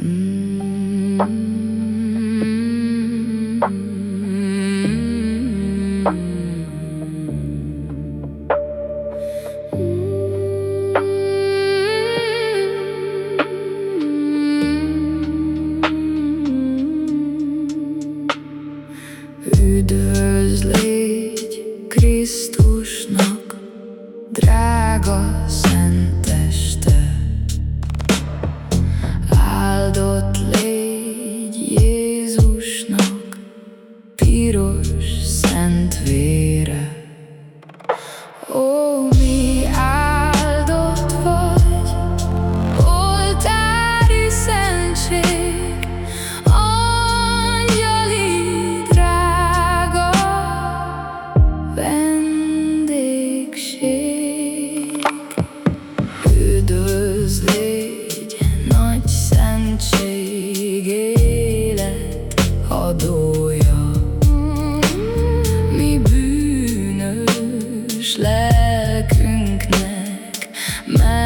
Üdvözl légy Krisztusnak, drága szent My